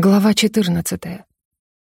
Глава 14.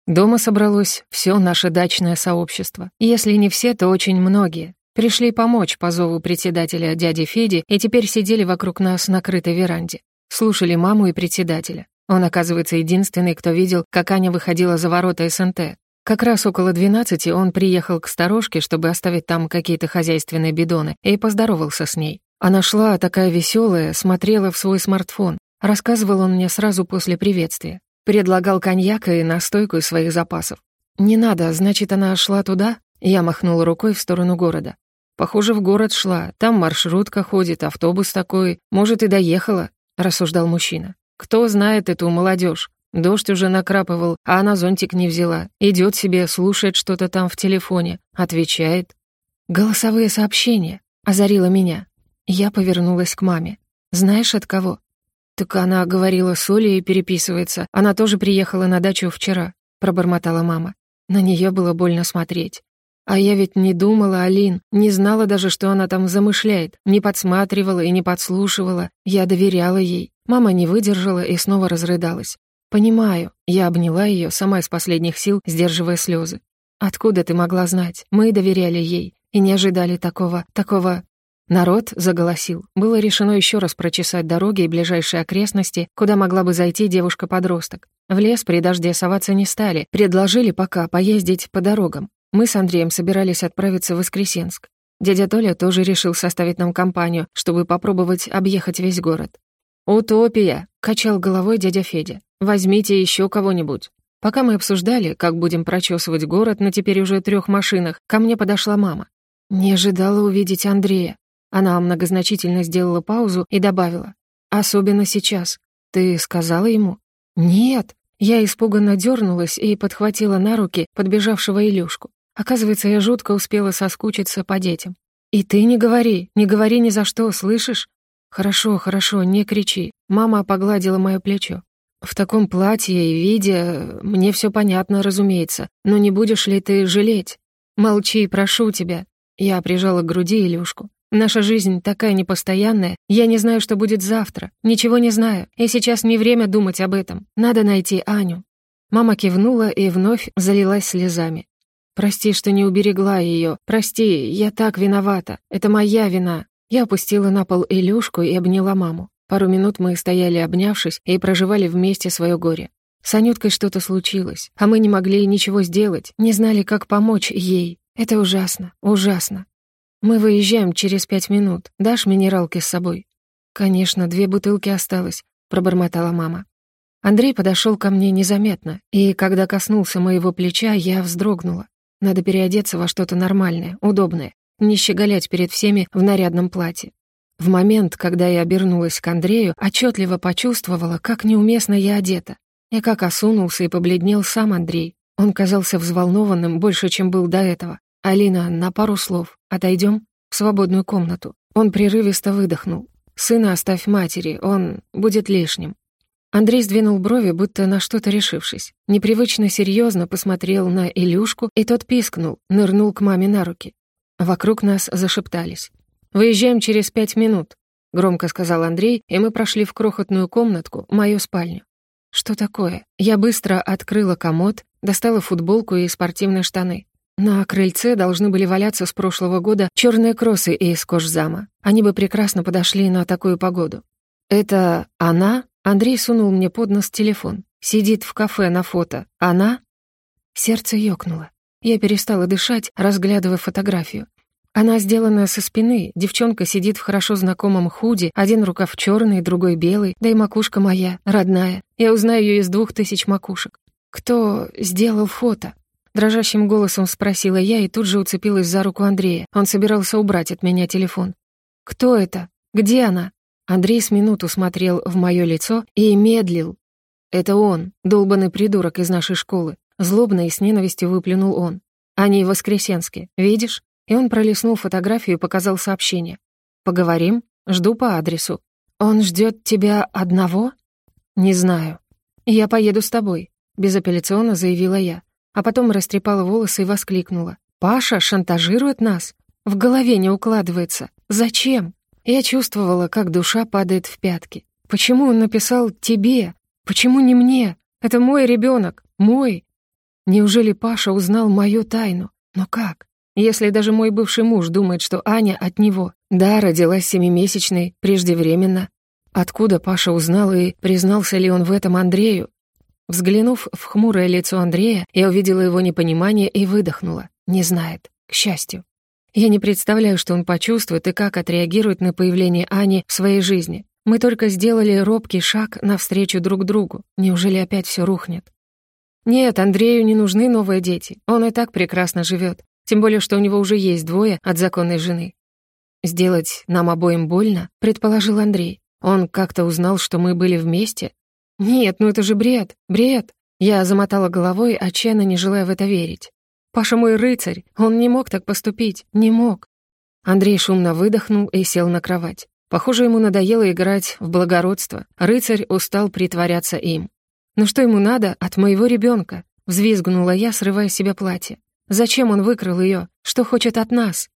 Дома собралось все наше дачное сообщество. Если не все, то очень многие. Пришли помочь по зову председателя дяди Феди и теперь сидели вокруг нас на крытой веранде. Слушали маму и председателя. Он, оказывается, единственный, кто видел, как Аня выходила за ворота СНТ. Как раз около 12 он приехал к сторожке, чтобы оставить там какие-то хозяйственные бидоны, и поздоровался с ней. Она шла такая веселая, смотрела в свой смартфон. Рассказывал он мне сразу после приветствия. Предлагал коньяк и настойку из своих запасов. «Не надо, значит, она шла туда?» Я махнула рукой в сторону города. «Похоже, в город шла. Там маршрутка ходит, автобус такой. Может, и доехала», — рассуждал мужчина. «Кто знает эту молодежь? Дождь уже накрапывал, а она зонтик не взяла. Идет себе, слушает что-то там в телефоне, отвечает. Голосовые сообщения. Озарила меня. Я повернулась к маме. Знаешь, от кого? «Так она говорила с Олей и переписывается. Она тоже приехала на дачу вчера», — пробормотала мама. На нее было больно смотреть. А я ведь не думала, Алин, не знала даже, что она там замышляет, не подсматривала и не подслушивала. Я доверяла ей. Мама не выдержала и снова разрыдалась. «Понимаю». Я обняла ее, сама из последних сил, сдерживая слезы. «Откуда ты могла знать? Мы доверяли ей и не ожидали такого, такого Народ заголосил. Было решено еще раз прочесать дороги и ближайшие окрестности, куда могла бы зайти девушка-подросток. В лес при дожде соваться не стали, предложили пока поездить по дорогам. Мы с Андреем собирались отправиться в Воскресенск. Дядя Толя тоже решил составить нам компанию, чтобы попробовать объехать весь город. «Утопия!» — качал головой дядя Федя. «Возьмите еще кого-нибудь». Пока мы обсуждали, как будем прочесывать город на теперь уже трех машинах, ко мне подошла мама. Не ожидала увидеть Андрея. Она многозначительно сделала паузу и добавила. «Особенно сейчас. Ты сказала ему?» «Нет». Я испуганно дернулась и подхватила на руки подбежавшего Илюшку. Оказывается, я жутко успела соскучиться по детям. «И ты не говори, не говори ни за что, слышишь?» «Хорошо, хорошо, не кричи». Мама погладила мое плечо. «В таком платье и виде мне все понятно, разумеется, но не будешь ли ты жалеть? Молчи, прошу тебя». Я прижала к груди Илюшку. Наша жизнь такая непостоянная, я не знаю, что будет завтра, ничего не знаю, и сейчас не время думать об этом. Надо найти Аню». Мама кивнула и вновь залилась слезами. «Прости, что не уберегла ее. Прости, я так виновата. Это моя вина». Я опустила на пол Илюшку и обняла маму. Пару минут мы стояли обнявшись и проживали вместе свое горе. С Анюткой что-то случилось, а мы не могли ничего сделать, не знали, как помочь ей. Это ужасно, ужасно. «Мы выезжаем через пять минут. Дашь минералки с собой?» «Конечно, две бутылки осталось», — пробормотала мама. Андрей подошел ко мне незаметно, и когда коснулся моего плеча, я вздрогнула. Надо переодеться во что-то нормальное, удобное, не щеголять перед всеми в нарядном платье. В момент, когда я обернулась к Андрею, отчетливо почувствовала, как неуместно я одета, и как осунулся и побледнел сам Андрей. Он казался взволнованным больше, чем был до этого. «Алина, на пару слов. Отойдем в свободную комнату». Он прерывисто выдохнул. «Сына оставь матери, он будет лишним». Андрей сдвинул брови, будто на что-то решившись. Непривычно серьезно посмотрел на Илюшку, и тот пискнул, нырнул к маме на руки. Вокруг нас зашептались. «Выезжаем через пять минут», — громко сказал Андрей, и мы прошли в крохотную комнатку, мою спальню. Что такое? Я быстро открыла комод, достала футболку и спортивные штаны. На крыльце должны были валяться с прошлого года черные кроссы из кожзама. Они бы прекрасно подошли на такую погоду. «Это она?» Андрей сунул мне под нос телефон. «Сидит в кафе на фото. Она?» Сердце ёкнуло. Я перестала дышать, разглядывая фотографию. Она сделана со спины, девчонка сидит в хорошо знакомом худи, один рукав черный, другой белый, да и макушка моя, родная. Я узнаю ее из двух тысяч макушек. Кто сделал фото? Дрожащим голосом спросила я и тут же уцепилась за руку Андрея. Он собирался убрать от меня телефон. «Кто это? Где она?» Андрей с минуту смотрел в моё лицо и медлил. «Это он, долбанный придурок из нашей школы». Злобно и с ненавистью выплюнул он. «Они воскресенские, видишь?» И он пролистнул фотографию и показал сообщение. «Поговорим? Жду по адресу». «Он ждёт тебя одного?» «Не знаю». «Я поеду с тобой», — безапелляционно заявила я а потом растрепала волосы и воскликнула. «Паша шантажирует нас? В голове не укладывается. Зачем?» Я чувствовала, как душа падает в пятки. «Почему он написал «тебе»? Почему не мне? Это мой ребенок, мой. Неужели Паша узнал мою тайну? Но как? Если даже мой бывший муж думает, что Аня от него. Да, родилась семимесячной, преждевременно. Откуда Паша узнал и признался ли он в этом Андрею? Взглянув в хмурое лицо Андрея, я увидела его непонимание и выдохнула. Не знает, к счастью. Я не представляю, что он почувствует и как отреагирует на появление Ани в своей жизни. Мы только сделали робкий шаг навстречу друг другу. Неужели опять все рухнет? Нет, Андрею не нужны новые дети. Он и так прекрасно живет. Тем более, что у него уже есть двое от законной жены. «Сделать нам обоим больно?» — предположил Андрей. Он как-то узнал, что мы были вместе? Нет, ну это же бред, бред. Я замотала головой, отчаянно не желая в это верить. Паша мой рыцарь, он не мог так поступить, не мог. Андрей шумно выдохнул и сел на кровать. Похоже, ему надоело играть в благородство. Рыцарь устал притворяться им. «Ну что ему надо от моего ребенка? Взвизгнула я, срывая с себя платье. «Зачем он выкрал ее? Что хочет от нас?»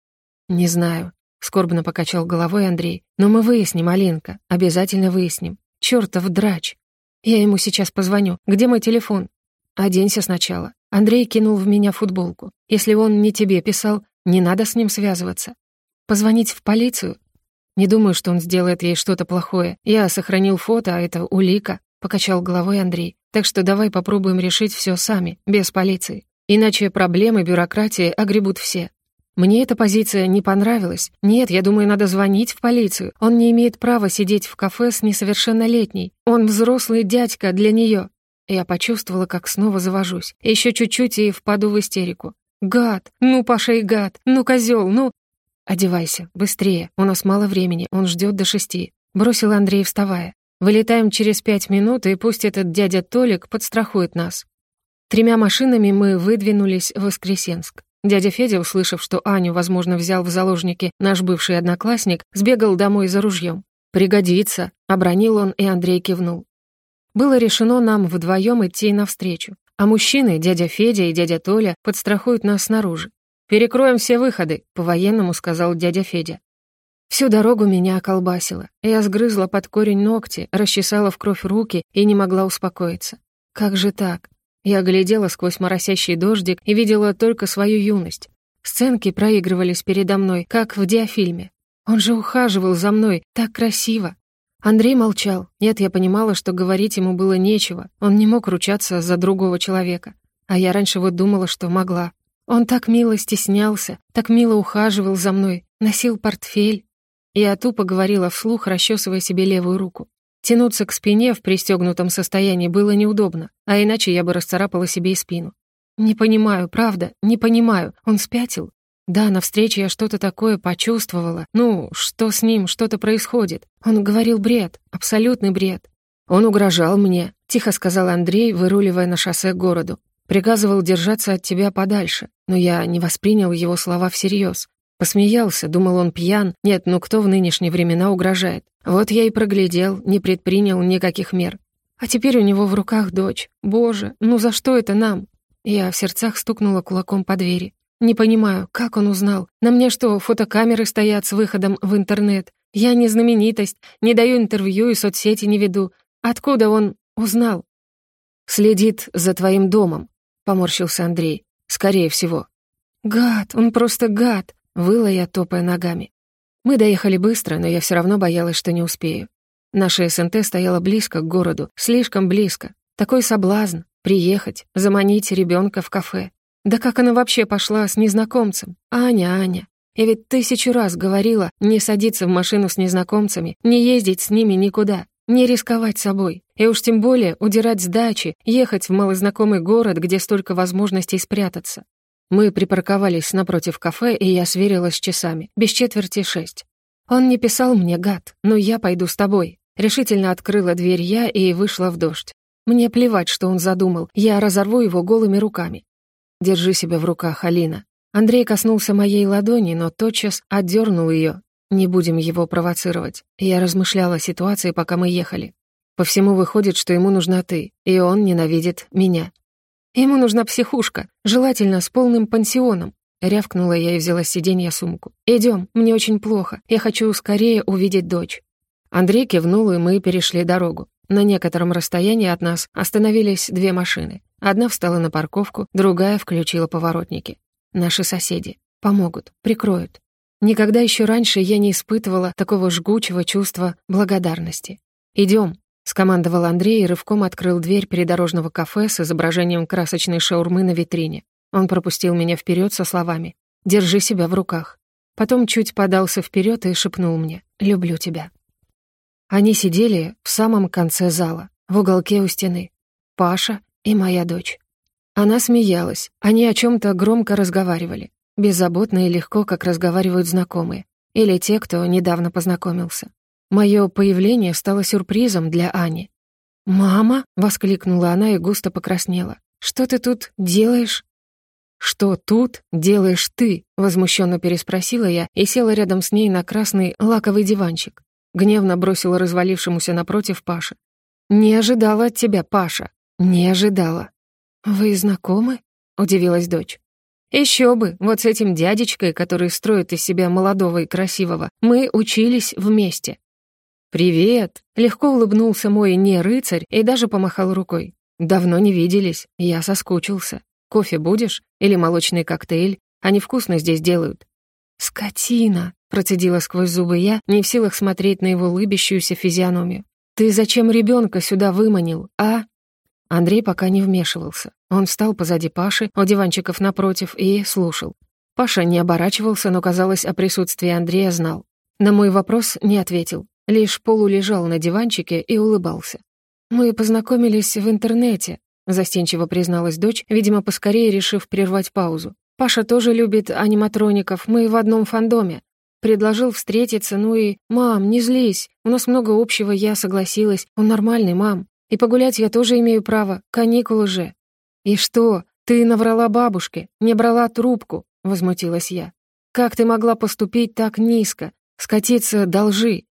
«Не знаю», — скорбно покачал головой Андрей. «Но мы выясним, Алинка, обязательно выясним. Чёртов драч. Я ему сейчас позвоню. Где мой телефон?» «Оденься сначала». Андрей кинул в меня футболку. «Если он не тебе писал, не надо с ним связываться. Позвонить в полицию? Не думаю, что он сделает ей что-то плохое. Я сохранил фото, а это улика», — покачал головой Андрей. «Так что давай попробуем решить все сами, без полиции. Иначе проблемы бюрократии огребут все. Мне эта позиция не понравилась. Нет, я думаю, надо звонить в полицию. Он не имеет права сидеть в кафе с несовершеннолетней. Он взрослый дядька для нее. Я почувствовала, как снова завожусь. Еще чуть-чуть и впаду в истерику. «Гад! Ну, Паша и гад! Ну, козел! Ну...» «Одевайся, быстрее, у нас мало времени, он ждет до шести», — бросил Андрей, вставая. «Вылетаем через пять минут, и пусть этот дядя Толик подстрахует нас». Тремя машинами мы выдвинулись в Воскресенск. Дядя Федя, услышав, что Аню, возможно, взял в заложники наш бывший одноклассник, сбегал домой за ружьем. «Пригодится», — обронил он, и Андрей кивнул. Было решено нам вдвоем идти навстречу, а мужчины, дядя Федя и дядя Толя, подстрахуют нас снаружи. «Перекроем все выходы», — по-военному сказал дядя Федя. Всю дорогу меня колбасило. Я сгрызла под корень ногти, расчесала в кровь руки и не могла успокоиться. Как же так? Я глядела сквозь моросящий дождик и видела только свою юность. Сценки проигрывались передо мной, как в диафильме. Он же ухаживал за мной так красиво. Андрей молчал. Нет, я понимала, что говорить ему было нечего. Он не мог ручаться за другого человека. А я раньше вот думала, что могла. Он так мило стеснялся, так мило ухаживал за мной, носил портфель. Я тупо говорила вслух, расчесывая себе левую руку. Тянуться к спине в пристегнутом состоянии было неудобно, а иначе я бы расцарапала себе и спину. Не понимаю, правда, не понимаю. Он спятил? Да, на встрече я что-то такое почувствовала. Ну, что с ним, что-то происходит. Он говорил бред, абсолютный бред. Он угрожал мне, тихо сказал Андрей, выруливая на шоссе к городу. Приказывал держаться от тебя подальше, но я не воспринял его слова всерьез. Посмеялся, думал он пьян. Нет, ну кто в нынешние времена угрожает? Вот я и проглядел, не предпринял никаких мер. А теперь у него в руках дочь. Боже, ну за что это нам? Я в сердцах стукнула кулаком по двери. Не понимаю, как он узнал? На мне что, фотокамеры стоят с выходом в интернет? Я не знаменитость, не даю интервью и соцсети не веду. Откуда он узнал? Следит за твоим домом, поморщился Андрей. Скорее всего. Гад, он просто гад, выла я, топая ногами. Мы доехали быстро, но я все равно боялась, что не успею. Наша СНТ стояла близко к городу, слишком близко. Такой соблазн — приехать, заманить ребенка в кафе. Да как она вообще пошла с незнакомцем? Аня, Аня. Я ведь тысячу раз говорила не садиться в машину с незнакомцами, не ездить с ними никуда, не рисковать собой. И уж тем более удирать с дачи, ехать в малознакомый город, где столько возможностей спрятаться. Мы припарковались напротив кафе, и я сверилась с часами. Без четверти шесть. Он не писал мне, гад, но я пойду с тобой. Решительно открыла дверь я и вышла в дождь. Мне плевать, что он задумал, я разорву его голыми руками. Держи себя в руках, Алина. Андрей коснулся моей ладони, но тотчас отдернул ее. Не будем его провоцировать. Я размышляла о ситуации, пока мы ехали. По всему выходит, что ему нужна ты, и он ненавидит меня. Ему нужна психушка, желательно с полным пансионом. Рявкнула я и взяла с сиденья сумку. Идем, мне очень плохо. Я хочу скорее увидеть дочь. Андрей кивнул, и мы перешли дорогу. На некотором расстоянии от нас остановились две машины. Одна встала на парковку, другая включила поворотники. Наши соседи. Помогут, прикроют. Никогда еще раньше я не испытывала такого жгучего чувства благодарности. Идем, скомандовал Андрей и рывком открыл дверь придорожного кафе с изображением красочной шаурмы на витрине. Он пропустил меня вперед со словами «Держи себя в руках». Потом чуть подался вперед и шепнул мне «Люблю тебя». Они сидели в самом конце зала, в уголке у стены. Паша и моя дочь. Она смеялась, они о чем то громко разговаривали. Беззаботно и легко, как разговаривают знакомые. Или те, кто недавно познакомился. Моё появление стало сюрпризом для Ани. «Мама!» — воскликнула она и густо покраснела. «Что ты тут делаешь?» «Что тут делаешь ты?» — возмущенно переспросила я и села рядом с ней на красный лаковый диванчик. Гневно бросила развалившемуся напротив Паше. «Не ожидала от тебя, Паша. Не ожидала». «Вы знакомы?» — удивилась дочь. Еще бы, вот с этим дядечкой, который строит из себя молодого и красивого, мы учились вместе. «Привет!» — легко улыбнулся мой не рыцарь и даже помахал рукой. «Давно не виделись, я соскучился. Кофе будешь? Или молочный коктейль? Они вкусно здесь делают». «Скотина!» — процедила сквозь зубы я, не в силах смотреть на его улыбящуюся физиономию. «Ты зачем ребенка сюда выманил, а?» Андрей пока не вмешивался. Он встал позади Паши, у диванчиков напротив, и слушал. Паша не оборачивался, но, казалось, о присутствии Андрея знал. На мой вопрос не ответил, лишь полулежал на диванчике и улыбался. «Мы познакомились в интернете», — застенчиво призналась дочь, видимо, поскорее решив прервать паузу. «Паша тоже любит аниматроников, мы в одном фандоме. Предложил встретиться, ну и... Мам, не злись, у нас много общего, я согласилась, он нормальный, мам. И погулять я тоже имею право, каникулы же». «И что, ты наврала бабушке, не брала трубку?» — возмутилась я. «Как ты могла поступить так низко? Скатиться до лжи?»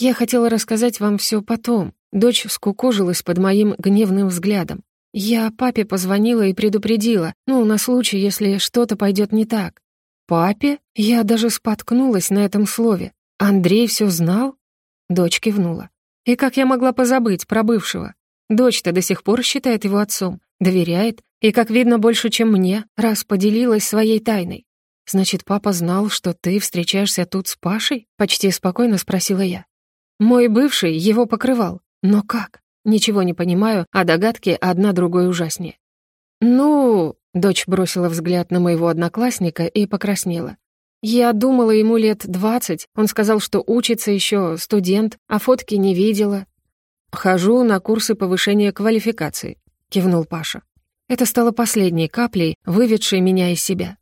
Я хотела рассказать вам все потом. Дочь скукожилась под моим гневным взглядом. Я папе позвонила и предупредила, ну, на случай, если что-то пойдет не так. «Папе?» Я даже споткнулась на этом слове. «Андрей все знал?» Дочь кивнула. «И как я могла позабыть про бывшего? Дочь-то до сих пор считает его отцом, доверяет, и, как видно, больше, чем мне, раз поделилась своей тайной. «Значит, папа знал, что ты встречаешься тут с Пашей?» — почти спокойно спросила я. «Мой бывший его покрывал. Но как? Ничего не понимаю, а догадки одна другой ужаснее». «Ну...» — дочь бросила взгляд на моего одноклассника и покраснела. «Я думала, ему лет двадцать. Он сказал, что учится еще студент, а фотки не видела. «Хожу на курсы повышения квалификации», — кивнул Паша. Это стало последней каплей, выведшей меня из себя.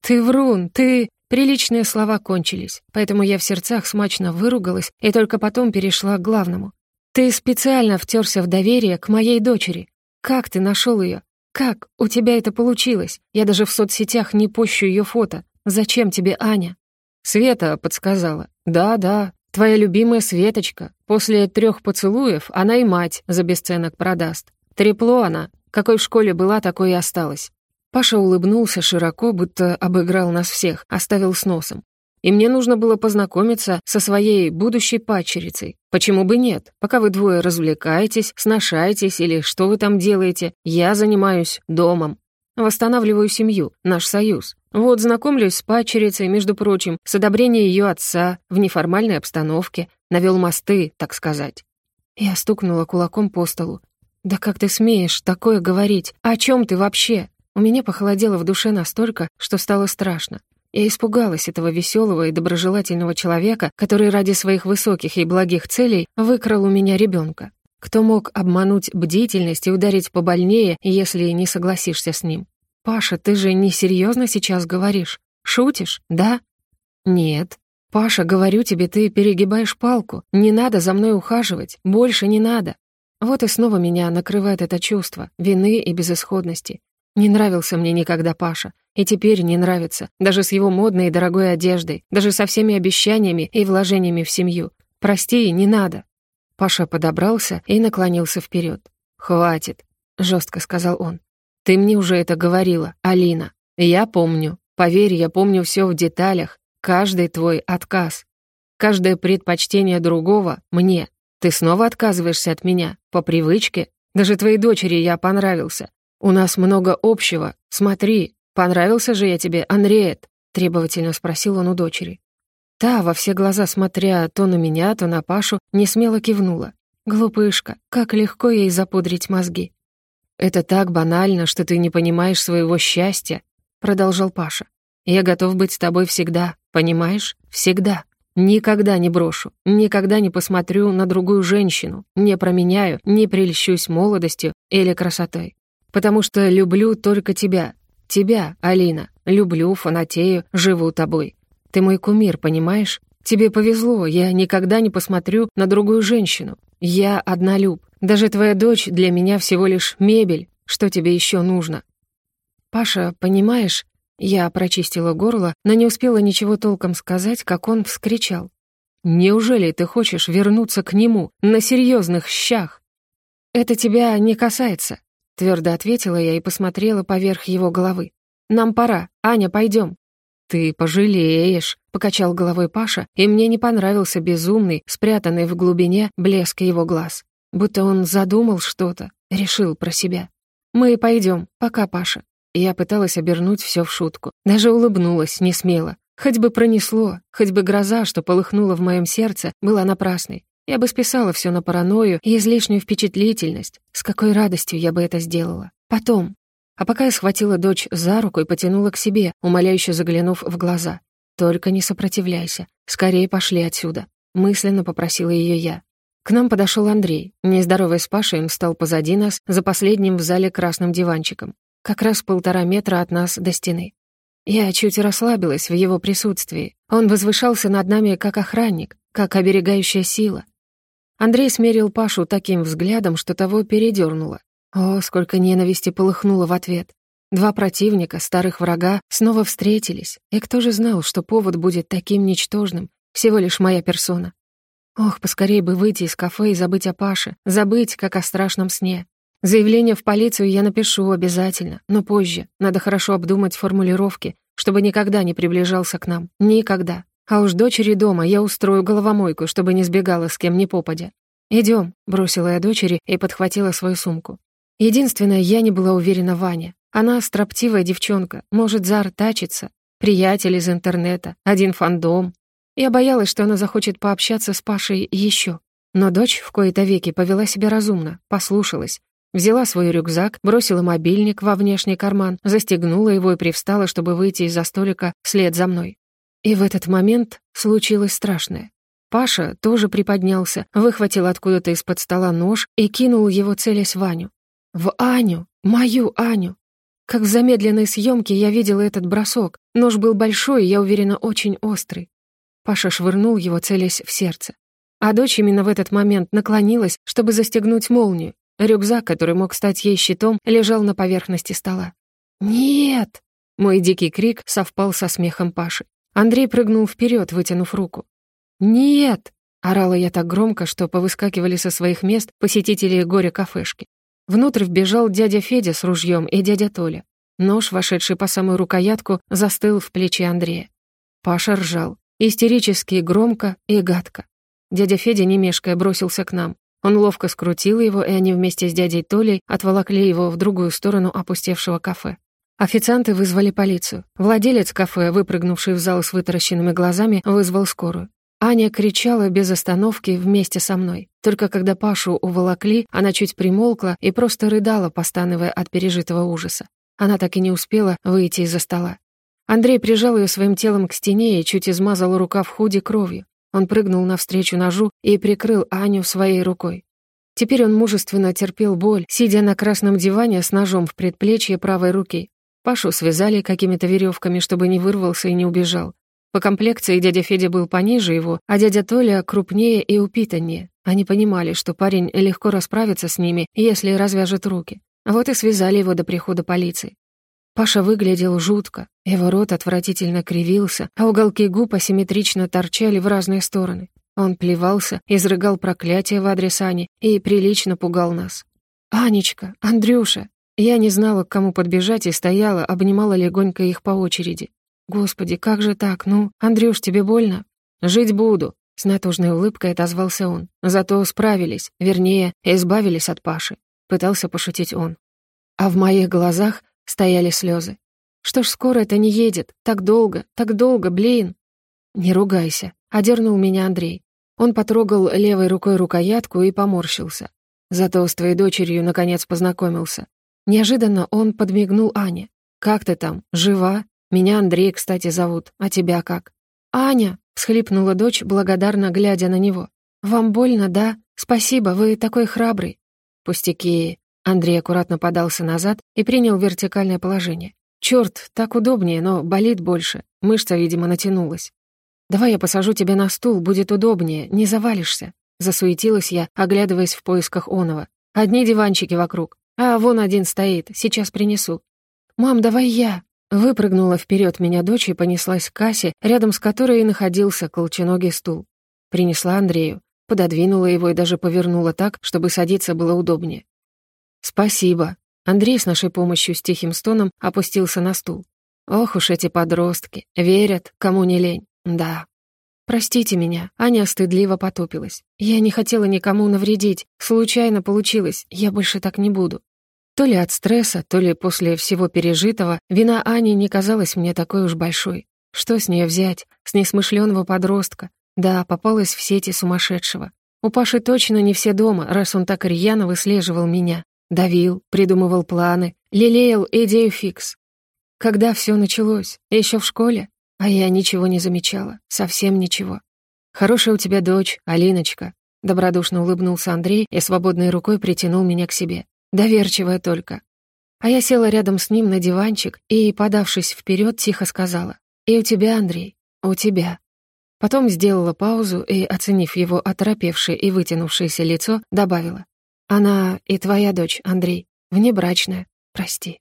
«Ты врун, ты...» Приличные слова кончились, поэтому я в сердцах смачно выругалась и только потом перешла к главному. «Ты специально втерся в доверие к моей дочери. Как ты нашел ее? Как у тебя это получилось? Я даже в соцсетях не пощу ее фото. Зачем тебе Аня?» Света подсказала. «Да-да, Твоя любимая Светочка. После трех поцелуев она и мать за бесценок продаст. Трепло она. Какой в школе была, такой и осталась. Паша улыбнулся широко, будто обыграл нас всех, оставил с носом. И мне нужно было познакомиться со своей будущей падчерицей. Почему бы нет? Пока вы двое развлекаетесь, сношаетесь или что вы там делаете, я занимаюсь домом. Восстанавливаю семью, наш союз. Вот знакомлюсь с падчерицей, между прочим, с одобрения ее отца, в неформальной обстановке, навел мосты, так сказать. Я стукнула кулаком по столу. «Да как ты смеешь такое говорить? О чем ты вообще?» У меня похолодело в душе настолько, что стало страшно. Я испугалась этого веселого и доброжелательного человека, который ради своих высоких и благих целей выкрал у меня ребенка. Кто мог обмануть бдительность и ударить побольнее, если не согласишься с ним? «Паша, ты же не серьезно сейчас говоришь? Шутишь, да?» «Нет». «Паша, говорю тебе, ты перегибаешь палку. Не надо за мной ухаживать. Больше не надо». Вот и снова меня накрывает это чувство вины и безысходности. Не нравился мне никогда Паша. И теперь не нравится. Даже с его модной и дорогой одеждой. Даже со всеми обещаниями и вложениями в семью. Прости, не надо. Паша подобрался и наклонился вперед. «Хватит», — жестко сказал он. «Ты мне уже это говорила, Алина. Я помню. Поверь, я помню все в деталях. Каждый твой отказ. Каждое предпочтение другого мне. Ты снова отказываешься от меня? По привычке? Даже твоей дочери я понравился. У нас много общего. Смотри, понравился же я тебе, Анриет?» Требовательно спросил он у дочери. Та, во все глаза смотря то на меня, то на Пашу, не смело кивнула. Глупышка, как легко ей запудрить мозги. «Это так банально, что ты не понимаешь своего счастья», — продолжал Паша. «Я готов быть с тобой всегда, понимаешь? Всегда. Никогда не брошу, никогда не посмотрю на другую женщину, не променяю, не прельщусь молодостью или красотой. Потому что люблю только тебя. Тебя, Алина. Люблю, фанатею, живу тобой. Ты мой кумир, понимаешь? Тебе повезло, я никогда не посмотрю на другую женщину. Я однолюб. Даже твоя дочь для меня всего лишь мебель. Что тебе еще нужно? Паша, понимаешь, я прочистила горло, но не успела ничего толком сказать, как он вскричал. «Неужели ты хочешь вернуться к нему на серьезных щах?» «Это тебя не касается», — твердо ответила я и посмотрела поверх его головы. «Нам пора. Аня, пойдем. «Ты пожалеешь», — покачал головой Паша, и мне не понравился безумный, спрятанный в глубине блеск его глаз. Будто он задумал что-то, решил про себя. «Мы пойдем, пока, Паша». Я пыталась обернуть все в шутку. Даже улыбнулась, не смело. Хоть бы пронесло, хоть бы гроза, что полыхнула в моем сердце, была напрасной. Я бы списала все на паранойю и излишнюю впечатлительность. С какой радостью я бы это сделала. Потом, а пока я схватила дочь за руку и потянула к себе, умоляюще заглянув в глаза. «Только не сопротивляйся. Скорее пошли отсюда», — мысленно попросила ее я. К нам подошел Андрей. Нездоровый с Пашей он стал позади нас, за последним в зале красным диванчиком. Как раз полтора метра от нас до стены. Я чуть расслабилась в его присутствии. Он возвышался над нами как охранник, как оберегающая сила. Андрей смерил Пашу таким взглядом, что того передернуло. О, сколько ненависти полыхнуло в ответ. Два противника, старых врага, снова встретились. И кто же знал, что повод будет таким ничтожным? Всего лишь моя персона. Ох, поскорее бы выйти из кафе и забыть о Паше, забыть, как о страшном сне. Заявление в полицию я напишу обязательно, но позже. Надо хорошо обдумать формулировки, чтобы никогда не приближался к нам. Никогда. А уж дочери дома я устрою головомойку, чтобы не сбегала с кем ни попадя. Идем, бросила я дочери и подхватила свою сумку. Единственное, я не была уверена в Ване. Она строптивая девчонка, может заортачиться. Приятель из интернета, один фандом. Я боялась, что она захочет пообщаться с Пашей еще. Но дочь в кои-то веки повела себя разумно, послушалась. Взяла свой рюкзак, бросила мобильник во внешний карман, застегнула его и привстала, чтобы выйти из-за столика вслед за мной. И в этот момент случилось страшное. Паша тоже приподнялся, выхватил откуда-то из-под стола нож и кинул его, целясь Ваню. В Аню, мою Аню. Как в замедленной съемке я видела этот бросок. Нож был большой, я уверена, очень острый. Паша швырнул его, целясь в сердце. А дочь именно в этот момент наклонилась, чтобы застегнуть молнию. Рюкзак, который мог стать ей щитом, лежал на поверхности стола. «Нет!» Мой дикий крик совпал со смехом Паши. Андрей прыгнул вперед, вытянув руку. «Нет!» — орала я так громко, что повыскакивали со своих мест посетители горе-кафешки. Внутрь вбежал дядя Федя с ружьем и дядя Толя. Нож, вошедший по самую рукоятку, застыл в плече Андрея. Паша ржал. Истерически, громко и гадко. Дядя Федя, не мешкая, бросился к нам. Он ловко скрутил его, и они вместе с дядей Толей отволокли его в другую сторону опустевшего кафе. Официанты вызвали полицию. Владелец кафе, выпрыгнувший в зал с вытаращенными глазами, вызвал скорую. Аня кричала без остановки вместе со мной. Только когда Пашу уволокли, она чуть примолкла и просто рыдала, постановая от пережитого ужаса. Она так и не успела выйти из-за стола. Андрей прижал ее своим телом к стене и чуть измазал рукав худи кровью. Он прыгнул навстречу ножу и прикрыл Аню своей рукой. Теперь он мужественно терпел боль, сидя на красном диване с ножом в предплечье правой руки. Пашу связали какими-то веревками, чтобы не вырвался и не убежал. По комплекции дядя Федя был пониже его, а дядя Толя крупнее и упитаннее. Они понимали, что парень легко расправится с ними, если развяжет руки. Вот и связали его до прихода полиции. Паша выглядел жутко, его рот отвратительно кривился, а уголки губ асимметрично торчали в разные стороны. Он плевался, изрыгал проклятия в адрес Ани и прилично пугал нас. «Анечка! Андрюша!» Я не знала, к кому подбежать, и стояла, обнимала легонько их по очереди. «Господи, как же так? Ну, Андрюш, тебе больно?» «Жить буду», С натужной улыбкой отозвался он. «Зато справились, вернее, избавились от Паши», — пытался пошутить он. А в моих глазах стояли слезы. «Что ж скоро это не едет? Так долго, так долго, блин!» «Не ругайся», — одернул меня Андрей. Он потрогал левой рукой рукоятку и поморщился. «Зато с твоей дочерью наконец познакомился». Неожиданно он подмигнул Ане. «Как ты там? Жива? Меня Андрей, кстати, зовут. А тебя как?» «Аня!» — всхлипнула дочь, благодарно глядя на него. «Вам больно, да? Спасибо, вы такой храбрый». «Пустяки». Андрей аккуратно подался назад и принял вертикальное положение. «Чёрт, так удобнее, но болит больше. Мышца, видимо, натянулась». «Давай я посажу тебя на стул, будет удобнее, не завалишься». Засуетилась я, оглядываясь в поисках оного. «Одни диванчики вокруг. А вон один стоит, сейчас принесу». «Мам, давай я», Выпрыгнула вперед меня дочь и понеслась к кассе, рядом с которой и находился колченогий стул. Принесла Андрею, пододвинула его и даже повернула так, чтобы садиться было удобнее. «Спасибо». Андрей с нашей помощью с тихим стоном опустился на стул. «Ох уж эти подростки, верят, кому не лень, да». «Простите меня», — Аня стыдливо потупилась. «Я не хотела никому навредить, случайно получилось, я больше так не буду». То ли от стресса, то ли после всего пережитого, вина Ани не казалась мне такой уж большой. Что с нее взять? С несмышленого подростка. Да, попалась в сети сумасшедшего. У Паши точно не все дома, раз он так рьяно выслеживал меня. Давил, придумывал планы, лелеял идею фикс. Когда все началось? Еще в школе? А я ничего не замечала, совсем ничего. «Хорошая у тебя дочь, Алиночка», — добродушно улыбнулся Андрей и свободной рукой притянул меня к себе. Доверчивая только. А я села рядом с ним на диванчик и, подавшись вперед, тихо сказала. «И у тебя, Андрей, у тебя». Потом сделала паузу и, оценив его оторопевшее и вытянувшееся лицо, добавила. «Она и твоя дочь, Андрей, внебрачная, прости».